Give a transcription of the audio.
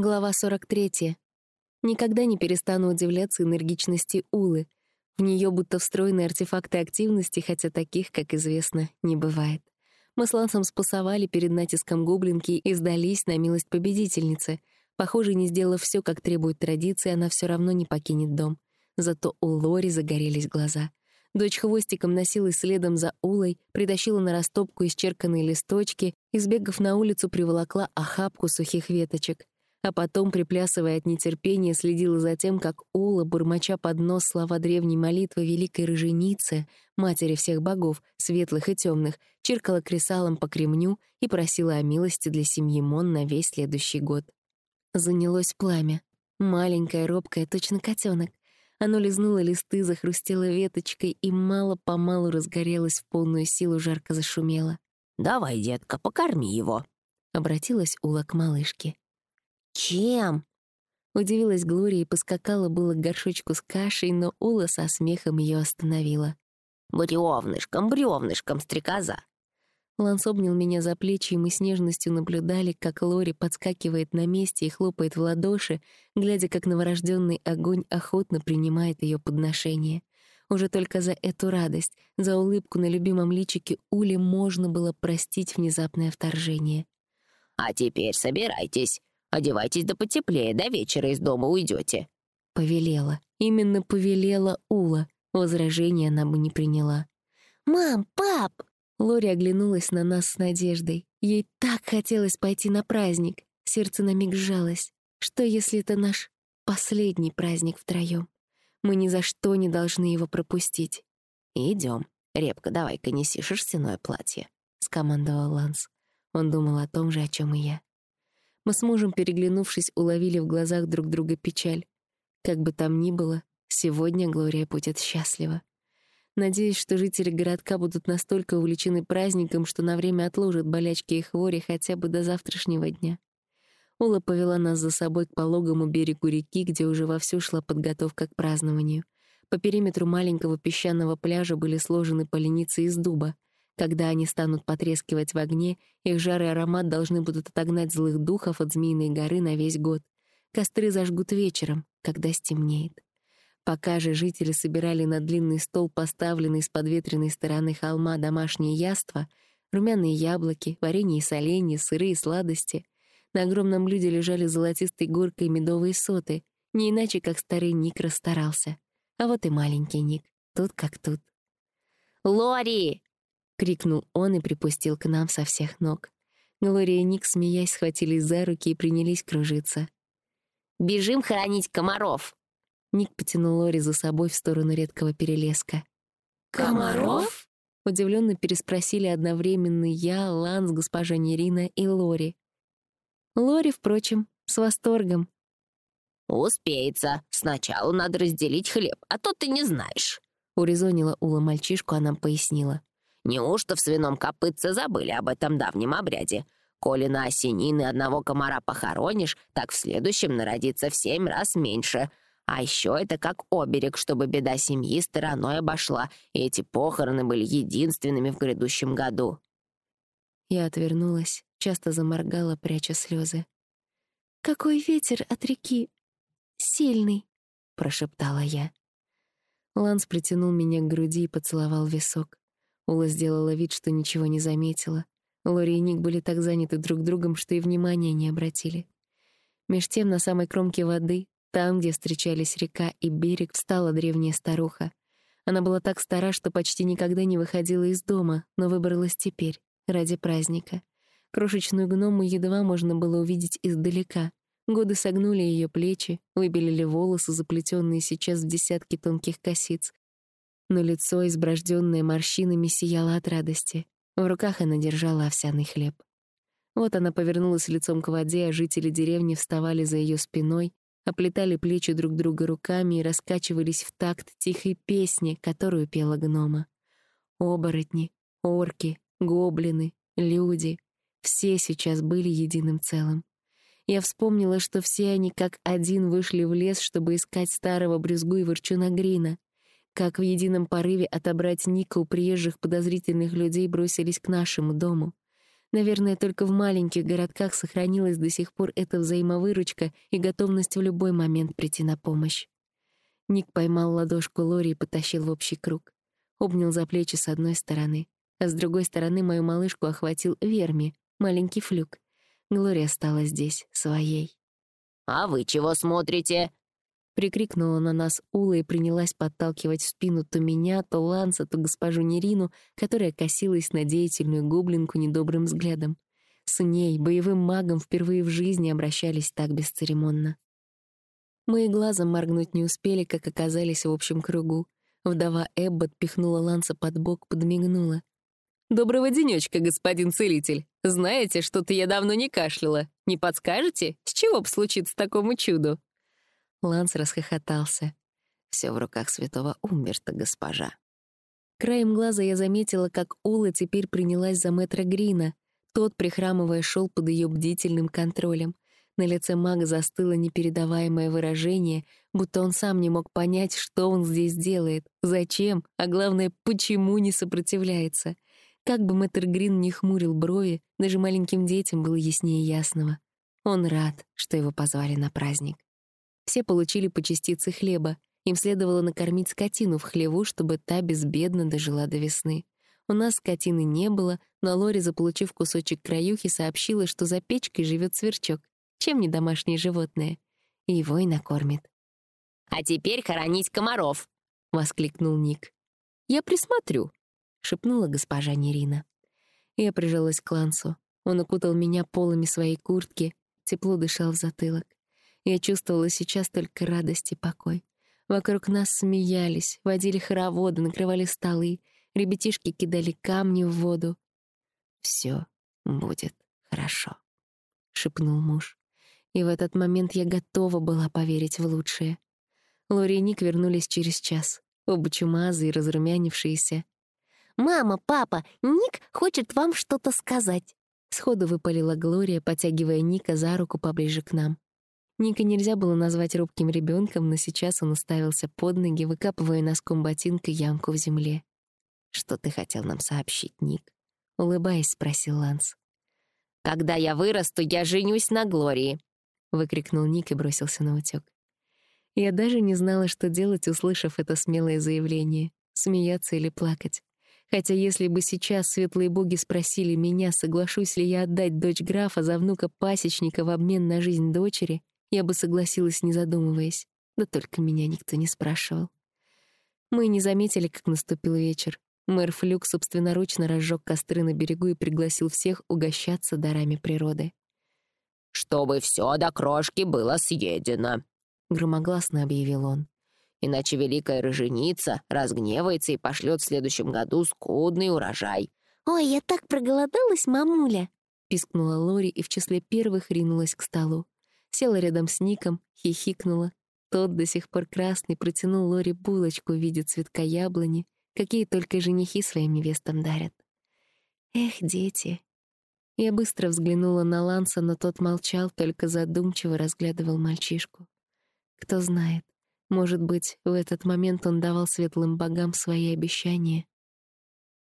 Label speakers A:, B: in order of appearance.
A: Глава 43. Никогда не перестану удивляться энергичности Улы. В нее будто встроены артефакты активности, хотя таких, как известно, не бывает. Мы с Лансом спасовали перед натиском гоблинки и сдались на милость победительницы. Похоже, не сделав все, как требует традиции, она все равно не покинет дом. Зато у Лори загорелись глаза. Дочь хвостиком носилась следом за Улой, притащила на растопку исчерканные листочки и, сбегав на улицу, приволокла охапку сухих веточек а потом, приплясывая от нетерпения, следила за тем, как Ула, бормоча под нос слова древней молитвы великой роженицы, матери всех богов, светлых и темных, чиркала кресалом по кремню и просила о милости для семьи Мон на весь следующий год. Занялось пламя. Маленькое, робкое, точно котенок. Оно лизнуло листы, захрустело веточкой и мало-помалу разгорелось в полную силу, жарко зашумело.
B: «Давай, детка, покорми его», —
A: обратилась Ула к малышке.
B: «Чем?»
A: Удивилась Глория и поскакала было к горшочку с кашей, но Ула со смехом ее остановила.
B: «Бревнышком, бревнышком, стрекоза!»
A: Ланс обнял меня за плечи, и мы с нежностью наблюдали, как Лори подскакивает на месте и хлопает в ладоши, глядя, как новорожденный огонь охотно принимает ее подношение. Уже только за эту радость, за улыбку на любимом личике Ули можно было простить внезапное вторжение.
B: «А теперь собирайтесь. Одевайтесь да потеплее, до вечера из дома уйдете.
A: Повелела. Именно повелела Ула. Возражения она бы не приняла.
B: «Мам, пап!»
A: Лори оглянулась на нас с надеждой. Ей так хотелось пойти на праздник. Сердце на миг сжалось. Что, если это наш последний праздник втроем? Мы ни за что не должны его пропустить.
B: Идем. Репка, давай-ка неси шерстяное платье», — скомандовал
A: Ланс. Он думал о том же, о чем и я. Мы с мужем, переглянувшись, уловили в глазах друг друга печаль. Как бы там ни было, сегодня Глория будет счастлива. Надеюсь, что жители городка будут настолько увлечены праздником, что на время отложат болячки и хвори хотя бы до завтрашнего дня. Ула повела нас за собой к пологому берегу реки, где уже вовсю шла подготовка к празднованию. По периметру маленького песчаного пляжа были сложены поленицы из дуба — когда они станут потрескивать в огне, их жар и аромат должны будут отогнать злых духов от Змеиной горы на весь год. Костры зажгут вечером, когда стемнеет. Пока же жители собирали на длинный стол, поставленный с подветренной стороны холма, домашние яства, румяные яблоки, варенье и соленья, сырые сладости. На огромном блюде лежали золотистой горкой медовые соты, не иначе, как старый Ник расстарался. А вот и маленький Ник, тут как тут.
B: «Лори!»
A: — крикнул он и припустил к нам со всех ног. Глория и Ник, смеясь, схватились за руки и принялись кружиться.
B: «Бежим хоронить комаров!»
A: Ник потянул Лори за собой в сторону редкого перелеска.
B: «Комаров?»
A: Удивленно переспросили одновременно я, Ланс, госпожа Нерина и Лори. Лори, впрочем, с восторгом.
B: «Успеется. Сначала надо разделить хлеб, а то ты не знаешь», —
A: урезонила Ула мальчишку, а нам пояснила.
B: Неужто в свином копытце забыли об этом давнем обряде? Коли на осенины одного комара похоронишь, так в следующем народится в семь раз меньше. А еще это как оберег, чтобы беда семьи стороной обошла, и эти похороны были единственными в грядущем году.
A: Я отвернулась, часто заморгала, пряча слезы. «Какой ветер от реки! Сильный!» — прошептала я. Ланс притянул меня к груди и поцеловал висок. Ула сделала вид, что ничего не заметила. Лори и Ник были так заняты друг другом, что и внимания не обратили. Меж тем, на самой кромке воды, там, где встречались река и берег, встала древняя старуха. Она была так стара, что почти никогда не выходила из дома, но выбралась теперь, ради праздника. Крошечную гному едва можно было увидеть издалека. Годы согнули ее плечи, выбелили волосы, заплетенные сейчас в десятки тонких косиц, но лицо, изброжденное морщинами, сияло от радости. В руках она держала овсяный хлеб. Вот она повернулась лицом к воде, а жители деревни вставали за ее спиной, оплетали плечи друг друга руками и раскачивались в такт тихой песни, которую пела гнома. Оборотни, орки, гоблины, люди — все сейчас были единым целым. Я вспомнила, что все они как один вышли в лес, чтобы искать старого брюзгу и ворчуна Грина как в едином порыве отобрать Ника у приезжих подозрительных людей бросились к нашему дому. Наверное, только в маленьких городках сохранилась до сих пор эта взаимовыручка и готовность в любой момент прийти на помощь. Ник поймал ладошку Лори и потащил в общий круг. Обнял за плечи с одной стороны, а с другой стороны мою малышку охватил Верми, маленький флюк. Глория стала здесь, своей.
B: «А вы чего смотрите?»
A: Прикрикнула на нас Ула и принялась подталкивать в спину то меня, то Ланса, то госпожу Нерину, которая косилась на деятельную гоблинку недобрым взглядом. С ней, боевым магом, впервые в жизни обращались так бесцеремонно. Мы и глазом моргнуть не успели, как оказались в общем кругу. Вдова Эббот пихнула Ланса под бок, подмигнула. «Доброго денечка, господин целитель. Знаете, что-то я давно не кашляла. Не подскажете, с чего б случиться такому чуду?» Ланс расхохотался. Все в руках святого Умберта, госпожа. Краем глаза я заметила, как Ула теперь принялась за мэтра Грина. Тот, прихрамывая, шел под ее бдительным контролем. На лице мага застыло непередаваемое выражение, будто он сам не мог понять, что он здесь делает, зачем, а главное, почему не сопротивляется. Как бы мэтр Грин не хмурил брови, даже маленьким детям было яснее ясного. Он рад, что его позвали на праздник. Все получили по частице хлеба. Им следовало накормить скотину в хлеву, чтобы та безбедно дожила до весны. У нас скотины не было, но Лори, заполучив кусочек краюхи, сообщила, что за печкой живет сверчок. Чем не домашнее животное? И его и накормит.
B: «А теперь хоронить комаров!»
A: — воскликнул Ник. «Я присмотрю», — шепнула госпожа Нерина. Я прижалась к Лансу. Он окутал меня полами своей куртки, тепло дышал в затылок. Я чувствовала сейчас только радость и покой. Вокруг нас смеялись, водили хороводы, накрывали столы, ребятишки кидали камни в воду. «Все будет хорошо», — шепнул муж. И в этот момент я готова была поверить в лучшее. Лори и Ник вернулись через час, оба чумазы и разрумянившиеся.
C: «Мама, папа, Ник хочет вам что-то сказать», —
A: сходу выпалила Глория, потягивая Ника за руку поближе к нам. Ника нельзя было назвать робким ребенком, но сейчас он уставился под ноги, выкапывая носком ботинка ямку в земле. «Что ты хотел нам сообщить, Ник?» — улыбаясь, спросил Ланс.
B: «Когда я вырасту, я женюсь на Глории», — выкрикнул Ник и бросился на утёк.
A: Я даже не знала, что делать, услышав это смелое заявление — смеяться или плакать. Хотя если бы сейчас светлые боги спросили меня, соглашусь ли я отдать дочь графа за внука пасечника в обмен на жизнь дочери, я бы согласилась, не задумываясь. Да только меня никто не спрашивал. Мы не заметили, как наступил вечер. Мэр Флюк собственноручно разжег костры на берегу и пригласил всех угощаться дарами природы.
B: «Чтобы все до крошки было съедено», — громогласно объявил он. «Иначе великая роженица разгневается и пошлет в следующем году скудный урожай».
C: «Ой, я так проголодалась, мамуля!»
A: — пискнула Лори и в числе первых ринулась к столу. Села рядом с Ником, хихикнула. Тот до сих пор красный протянул Лори булочку в виде цветка яблони, какие только женихи своим невестам дарят. Эх, дети. Я быстро взглянула на Ланса, но тот молчал, только задумчиво разглядывал мальчишку. Кто знает, может быть, в этот момент он давал светлым богам свои обещания,